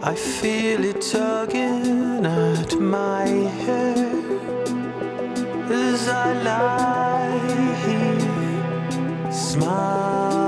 I feel it tugging at my hair as I lie here, smile.